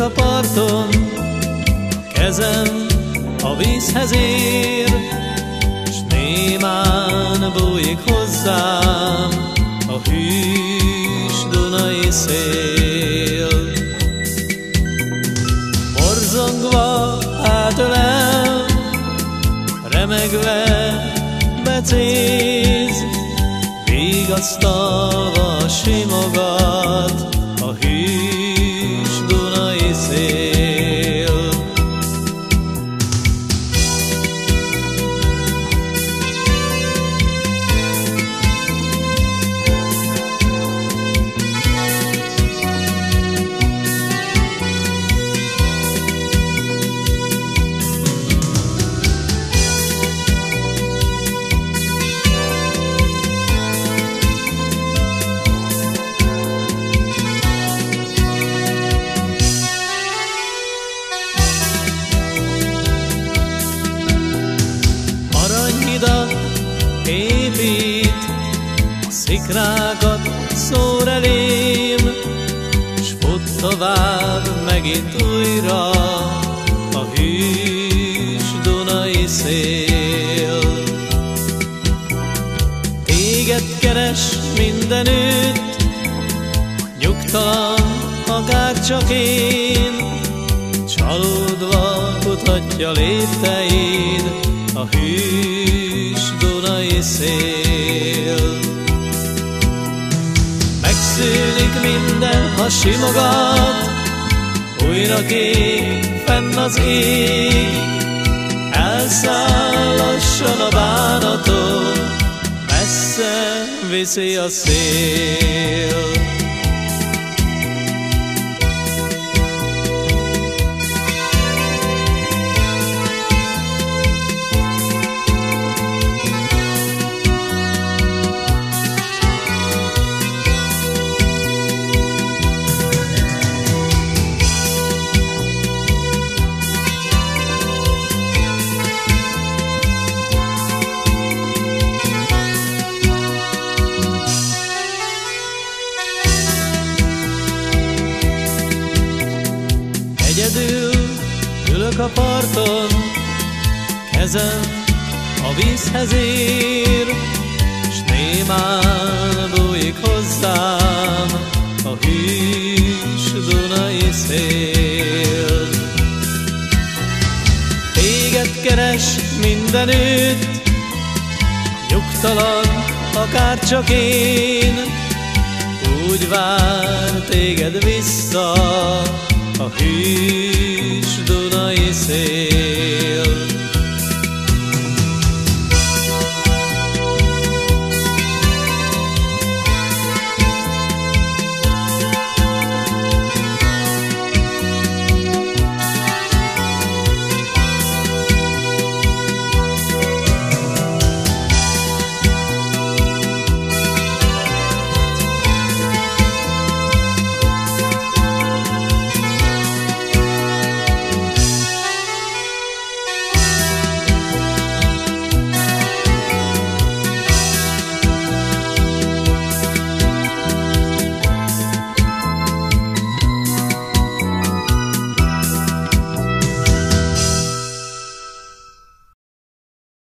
a parton, kezem a vízhez ér, S némán bújik hozzám a hűs Dunai szél. Borzongva átölel, remegve becéz, Vigasztalva simogat szikrákat szór elém, S fut tovább megint újra a hűs Dunai szél. Téged keres mindenütt, nyugtalan akár csak én, Csalódva kutatja lépteid a hűs Dunai szél. Megszűnik minden, ha simogat, újra kék fenn az ég, elszáll lassan a bánatom, messze viszi a szél. Ülök a parton, kezem a vízhez ér, S némán bújik hozzám a hűs Dunai szél. Téged keres mindenütt, nyugtalan akár csak én, úgy vár téged vissza a hűs Dunai szél.